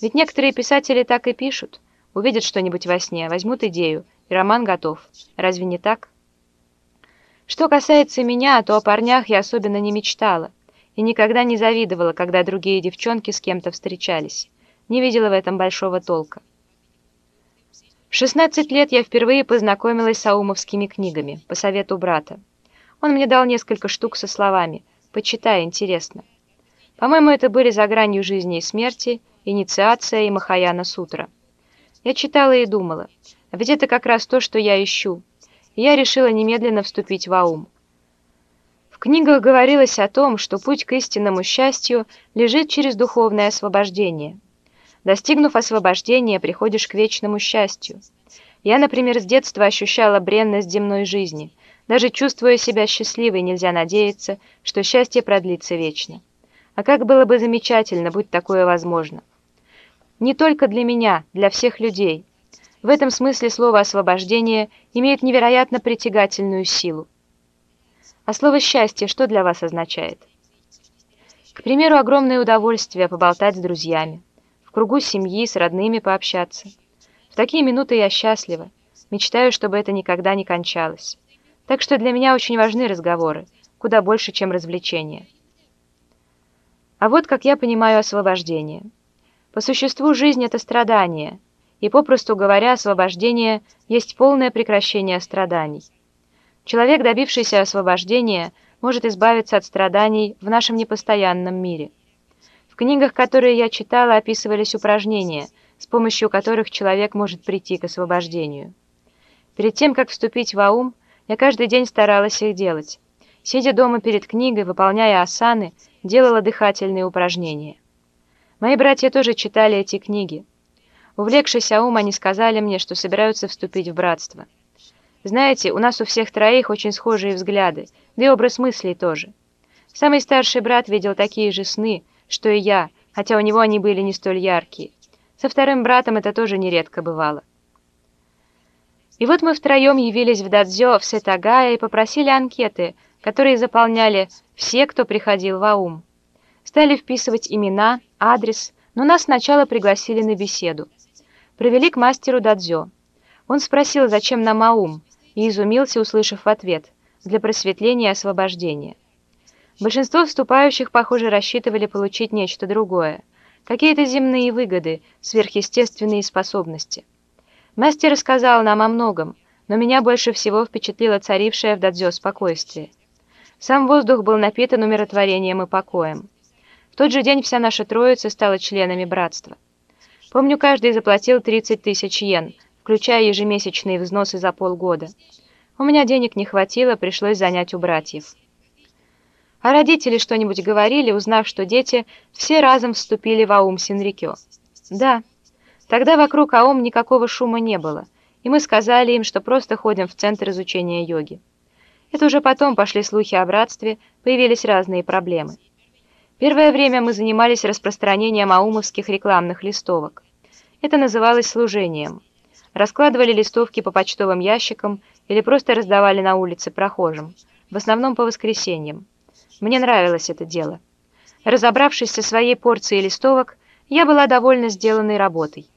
Ведь некоторые писатели так и пишут. Увидят что-нибудь во сне, возьмут идею, и роман готов. Разве не так? Что касается меня, то о парнях я особенно не мечтала и никогда не завидовала, когда другие девчонки с кем-то встречались. Не видела в этом большого толка. В 16 лет я впервые познакомилась с аумовскими книгами по совету брата. Он мне дал несколько штук со словами «Почитай, интересно». По-моему, это были «За гранью жизни и смерти», «Инициация» и «Махаяна Сутра». Я читала и думала, а ведь это как раз то, что я ищу. И я решила немедленно вступить в Аум. В книгах говорилось о том, что путь к истинному счастью лежит через духовное освобождение. Достигнув освобождения, приходишь к вечному счастью. Я, например, с детства ощущала бренность земной жизни. Даже чувствуя себя счастливой, нельзя надеяться, что счастье продлится вечно. А как было бы замечательно, будь такое возможно. Не только для меня, для всех людей. В этом смысле слово «освобождение» имеет невероятно притягательную силу. А слово «счастье» что для вас означает? К примеру, огромное удовольствие поболтать с друзьями, в кругу семьи, с родными пообщаться. В такие минуты я счастлива, мечтаю, чтобы это никогда не кончалось. Так что для меня очень важны разговоры, куда больше, чем развлечения. А вот как я понимаю освобождение – по существу жизнь — это страдание, и, попросту говоря, освобождение есть полное прекращение страданий. Человек, добившийся освобождения, может избавиться от страданий в нашем непостоянном мире. В книгах, которые я читала, описывались упражнения, с помощью которых человек может прийти к освобождению. Перед тем, как вступить в аум, я каждый день старалась их делать. Сидя дома перед книгой, выполняя асаны, делала дыхательные упражнения. Мои братья тоже читали эти книги. Увлекшись Аум, они сказали мне, что собираются вступить в братство. Знаете, у нас у всех троих очень схожие взгляды, да и образ мыслей тоже. Самый старший брат видел такие же сны, что и я, хотя у него они были не столь яркие. Со вторым братом это тоже нередко бывало. И вот мы втроем явились в Дадзё в Сетагая и попросили анкеты, которые заполняли все, кто приходил в Аум. Стали вписывать имена, адрес, но нас сначала пригласили на беседу. Провели к мастеру Дадзё. Он спросил, зачем нам аум, и изумился, услышав ответ, для просветления и освобождения. Большинство вступающих, похоже, рассчитывали получить нечто другое, какие-то земные выгоды, сверхъестественные способности. Мастер рассказал нам о многом, но меня больше всего впечатлило царившее в Дадзё спокойствие. Сам воздух был напитан умиротворением и покоем. Тот же день вся наша троица стала членами братства. Помню, каждый заплатил 30 тысяч йен, включая ежемесячные взносы за полгода. У меня денег не хватило, пришлось занять у братьев. А родители что-нибудь говорили, узнав, что дети все разом вступили в Аум Синрикё? Да. Тогда вокруг Аум никакого шума не было, и мы сказали им, что просто ходим в центр изучения йоги. Это уже потом пошли слухи о братстве, появились разные проблемы. Первое время мы занимались распространением аумовских рекламных листовок. Это называлось служением. Раскладывали листовки по почтовым ящикам или просто раздавали на улице прохожим, в основном по воскресеньям. Мне нравилось это дело. Разобравшись со своей порцией листовок, я была довольна сделанной работой.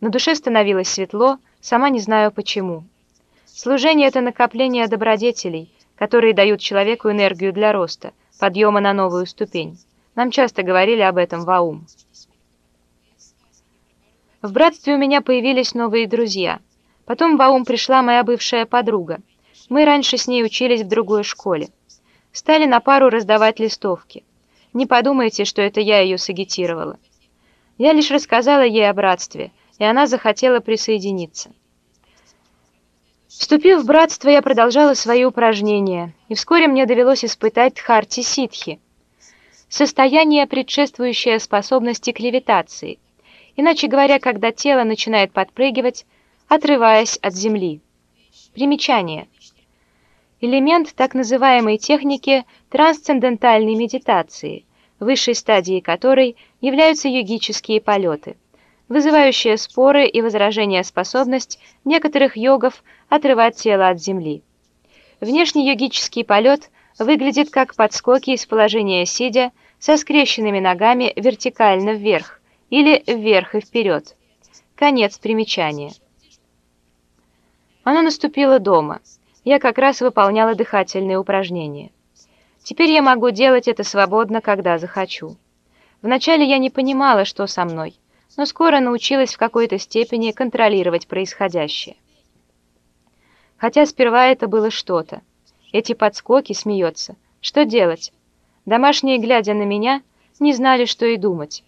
На душе становилось светло, сама не знаю почему. Служение — это накопление добродетелей, которые дают человеку энергию для роста, подъема на новую ступень. Нам часто говорили об этом в АУМ. В братстве у меня появились новые друзья. Потом в АУМ пришла моя бывшая подруга. Мы раньше с ней учились в другой школе. Стали на пару раздавать листовки. Не подумайте, что это я ее сагитировала. Я лишь рассказала ей о братстве, и она захотела присоединиться. Вступив в братство, я продолжала свои упражнения, и вскоре мне довелось испытать Дхарти Ситхи — состояние, предшествующее способности к левитации, иначе говоря, когда тело начинает подпрыгивать, отрываясь от земли. Примечание. Элемент так называемой техники трансцендентальной медитации, высшей стадией которой являются йогические полеты, вызывающие споры и возражения способность некоторых йогов отрывать тело от земли. Внешний йогический полет выглядит как подскоки из положения сидя со скрещенными ногами вертикально вверх или вверх и вперед. Конец примечания. Оно наступило дома. Я как раз выполняла дыхательные упражнения. Теперь я могу делать это свободно, когда захочу. Вначале я не понимала, что со мной, но скоро научилась в какой-то степени контролировать происходящее. Хотя сперва это было что-то. Эти подскоки смеется. Что делать? Домашние, глядя на меня, не знали, что и думать.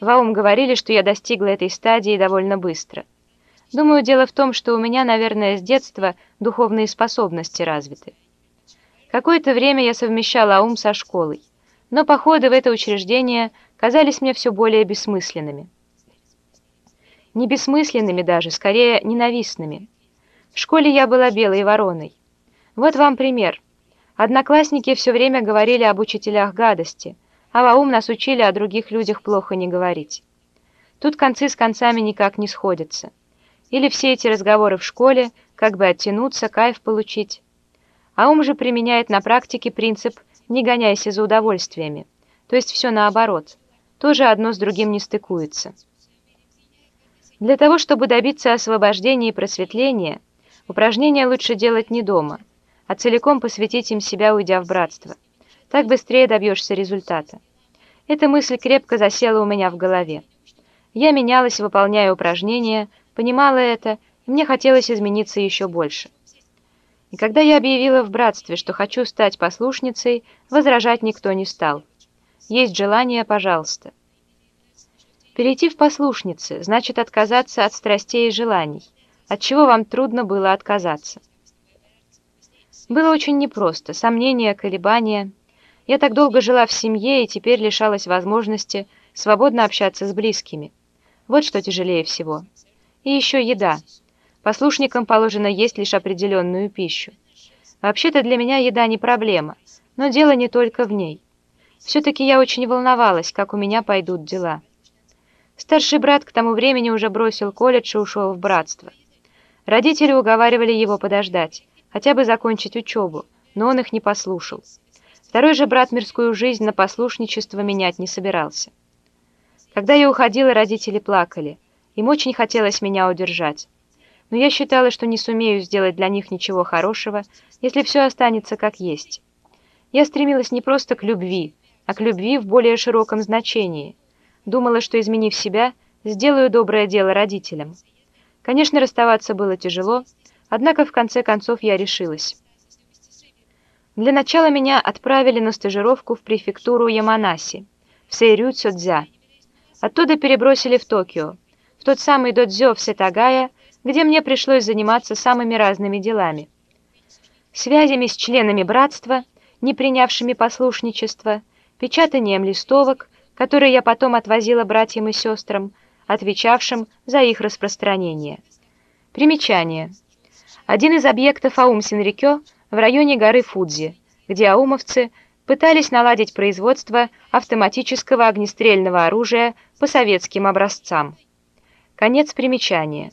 Ваум говорили, что я достигла этой стадии довольно быстро. Думаю, дело в том, что у меня, наверное, с детства духовные способности развиты. Какое-то время я совмещала ум со школой, но походы в это учреждение казались мне все более бессмысленными. Не бессмысленными даже, скорее ненавистными. В школе я была белой вороной. Вот вам пример. Одноклассники все время говорили об учителях гадости, а Ваум нас учили о других людях плохо не говорить. Тут концы с концами никак не сходятся. Или все эти разговоры в школе, как бы оттянуться, кайф получить. А ум же применяет на практике принцип «не гоняйся за удовольствиями», то есть все наоборот, тоже одно с другим не стыкуется. Для того, чтобы добиться освобождения и просветления, упражнения лучше делать не дома, а целиком посвятить им себя, уйдя в братство. Так быстрее добьешься результата. Эта мысль крепко засела у меня в голове. Я менялась, выполняя упражнения, понимала это, и мне хотелось измениться еще больше. И когда я объявила в братстве, что хочу стать послушницей, возражать никто не стал. Есть желание, пожалуйста. Перейти в послушницы значит отказаться от страстей и желаний, от чего вам трудно было отказаться. Было очень непросто, сомнения, колебания. Я так долго жила в семье и теперь лишалась возможности свободно общаться с близкими. Вот что тяжелее всего. И еще еда. Послушникам положено есть лишь определенную пищу. Вообще-то для меня еда не проблема, но дело не только в ней. Все-таки я очень волновалась, как у меня пойдут дела. Старший брат к тому времени уже бросил колледж и ушел в братство. Родители уговаривали его подождать, хотя бы закончить учебу, но он их не послушал. Второй же брат мирскую жизнь на послушничество менять не собирался. Когда я уходила, родители плакали – им очень хотелось меня удержать. Но я считала, что не сумею сделать для них ничего хорошего, если все останется как есть. Я стремилась не просто к любви, а к любви в более широком значении. Думала, что, изменив себя, сделаю доброе дело родителям. Конечно, расставаться было тяжело, однако в конце концов я решилась. Для начала меня отправили на стажировку в префектуру Яманаси, в Сейрю Цюдзя. Оттуда перебросили в Токио, в тот самый додзё в Сетагая, где мне пришлось заниматься самыми разными делами. Связями с членами братства, не принявшими послушничество, печатанием листовок, которые я потом отвозила братьям и сестрам, отвечавшим за их распространение. Примечание. Один из объектов Аум Синрикё в районе горы Фудзи, где аумовцы пытались наладить производство автоматического огнестрельного оружия по советским образцам. Конец примечания.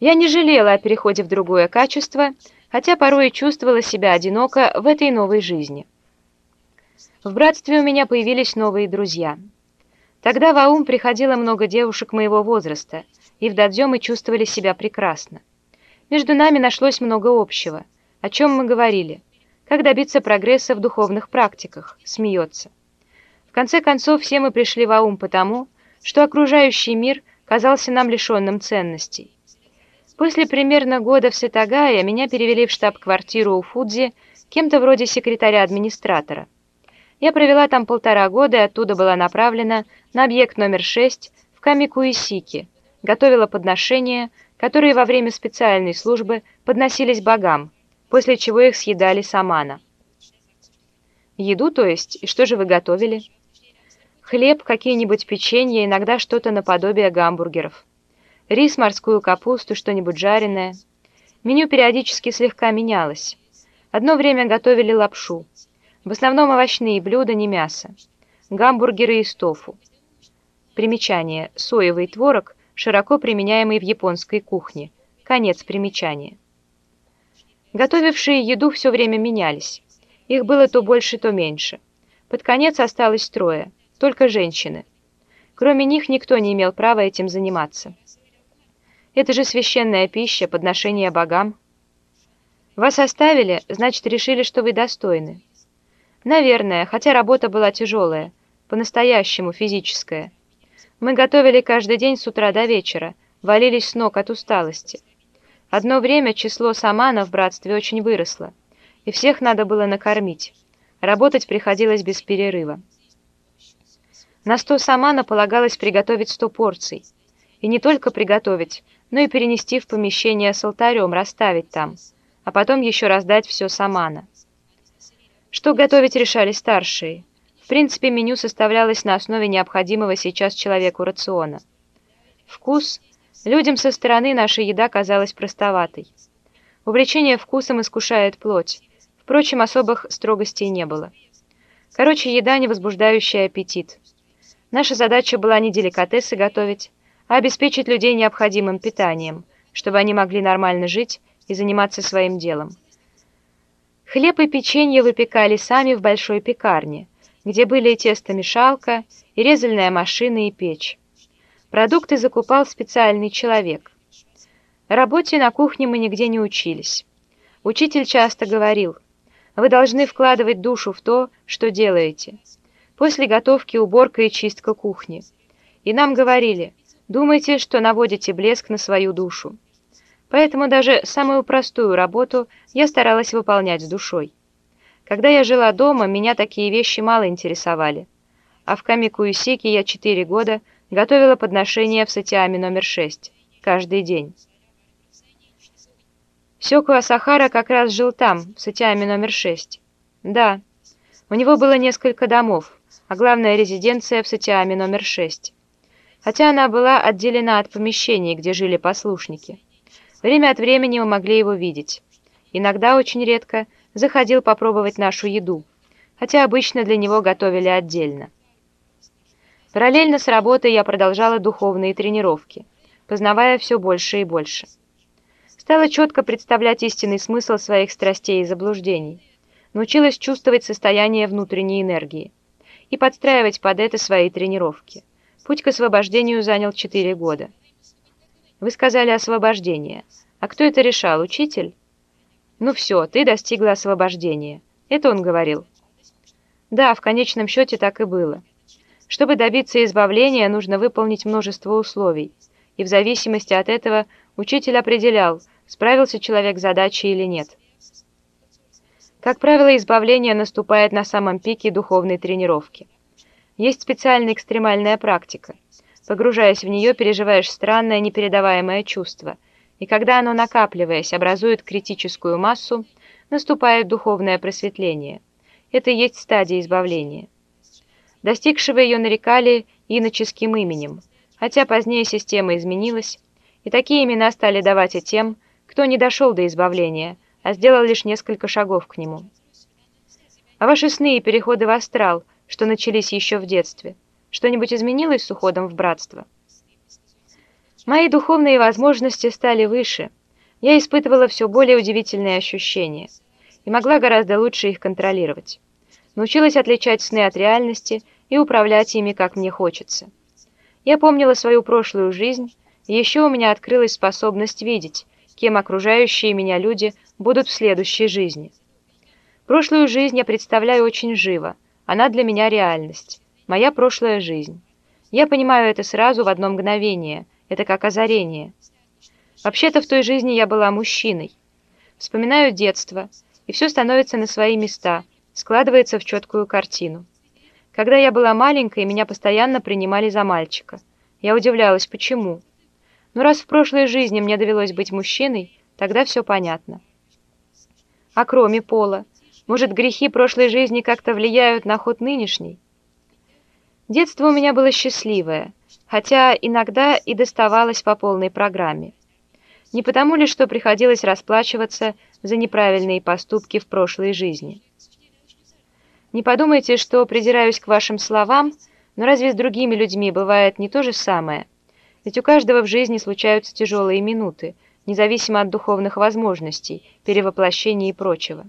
Я не жалела о переходе в другое качество, хотя порой чувствовала себя одиноко в этой новой жизни. В братстве у меня появились новые друзья. Тогда в Аум приходило много девушек моего возраста, и в Дадзё мы чувствовали себя прекрасно. Между нами нашлось много общего. О чем мы говорили? Как добиться прогресса в духовных практиках? Смеется. В конце концов, все мы пришли в Аум потому, что окружающий мир казался нам лишенным ценностей. После примерно года в Сетагае меня перевели в штаб-квартиру у Фудзи кем-то вроде секретаря-администратора. Я провела там полтора года и оттуда была направлена на объект номер 6 в Камикуисики, готовила подношения, которые во время специальной службы подносились богам, после чего их съедали самана. Еду, то есть? И что же вы готовили? Хлеб, какие-нибудь печенья, иногда что-то наподобие гамбургеров. Рис, морскую капусту, что-нибудь жареное. Меню периодически слегка менялось. Одно время готовили лапшу. В основном овощные блюда, не мясо. Гамбургеры из тофу. Примечание. Соевый творог, широко применяемый в японской кухне. Конец примечания. Готовившие еду все время менялись. Их было то больше, то меньше. Под конец осталось трое – только женщины. Кроме них никто не имел права этим заниматься. Это же священная пища, подношение богам. Вас оставили, значит, решили, что вы достойны. Наверное, хотя работа была тяжелая, по-настоящему физическая. Мы готовили каждый день с утра до вечера, валились с ног от усталости. Одно время число саманов в братстве очень выросло, и всех надо было накормить. Работать приходилось без перерыва. На сто самана полагалось приготовить сто порций. И не только приготовить, но и перенести в помещение с алтарем, расставить там, а потом еще раздать все самана. Что готовить решали старшие. В принципе, меню составлялось на основе необходимого сейчас человеку рациона. Вкус. Людям со стороны наша еда казалась простоватой. Увлечение вкусом искушает плоть. Впрочем, особых строгостей не было. Короче, еда, не возбуждающая аппетит. Наша задача была не деликатесы готовить, а обеспечить людей необходимым питанием, чтобы они могли нормально жить и заниматься своим делом. Хлеб и печенье выпекали сами в большой пекарне, где были и тестомешалка, и резальная машина, и печь. Продукты закупал специальный человек. Работе на кухне мы нигде не учились. Учитель часто говорил, вы должны вкладывать душу в то, что делаете. После готовки уборка и чистка кухни. И нам говорили, думайте, что наводите блеск на свою душу. Поэтому даже самую простую работу я старалась выполнять с душой. Когда я жила дома, меня такие вещи мало интересовали. А в Камикуисике я четыре года готовила подношения в Сатиаме номер шесть каждый день. Сёку Асахара как раз жил там, в Сатиаме номер шесть. Да, у него было несколько домов, а главная резиденция в Сатиаме номер 6. Хотя она была отделена от помещений, где жили послушники. Время от времени мы могли его видеть. Иногда, очень редко, заходил попробовать нашу еду, хотя обычно для него готовили отдельно. Параллельно с работой я продолжала духовные тренировки, познавая все больше и больше. Стала четко представлять истинный смысл своих страстей и заблуждений. Научилась чувствовать состояние внутренней энергии и подстраивать под это свои тренировки. Путь к освобождению занял 4 года. Вы сказали освобождение. А кто это решал, учитель? Ну все, ты достигла освобождения. Это он говорил. Да, в конечном счете так и было. Чтобы добиться избавления, нужно выполнить множество условий. И в зависимости от этого учитель определял, справился человек с задачей или нет. Как правило, избавление наступает на самом пике духовной тренировки. Есть специальная экстремальная практика. Погружаясь в нее, переживаешь странное непередаваемое чувство, и когда оно, накапливаясь, образует критическую массу, наступает духовное просветление. Это и есть стадия избавления. Достигшего ее нарекали иноческим именем, хотя позднее система изменилась, и такие имена стали давать и тем, кто не дошел до избавления – а сделал лишь несколько шагов к нему. А ваши сны и переходы в астрал, что начались еще в детстве, что-нибудь изменилось с уходом в братство? Мои духовные возможности стали выше. Я испытывала все более удивительные ощущения и могла гораздо лучше их контролировать. Научилась отличать сны от реальности и управлять ими, как мне хочется. Я помнила свою прошлую жизнь, и еще у меня открылась способность видеть, кем окружающие меня люди будут в следующей жизни. Прошлую жизнь я представляю очень живо, она для меня реальность, моя прошлая жизнь. Я понимаю это сразу в одно мгновение, это как озарение. Вообще-то в той жизни я была мужчиной. Вспоминаю детство, и все становится на свои места, складывается в четкую картину. Когда я была маленькой, меня постоянно принимали за мальчика. Я удивлялась, почему. Но раз в прошлой жизни мне довелось быть мужчиной, тогда все понятно. А кроме пола, может, грехи прошлой жизни как-то влияют на ход нынешней? Детство у меня было счастливое, хотя иногда и доставалось по полной программе. Не потому ли, что приходилось расплачиваться за неправильные поступки в прошлой жизни? Не подумайте, что придираюсь к вашим словам, но разве с другими людьми бывает не то же самое – ведь у каждого в жизни случаются тяжелые минуты, независимо от духовных возможностей, перевоплощений и прочего.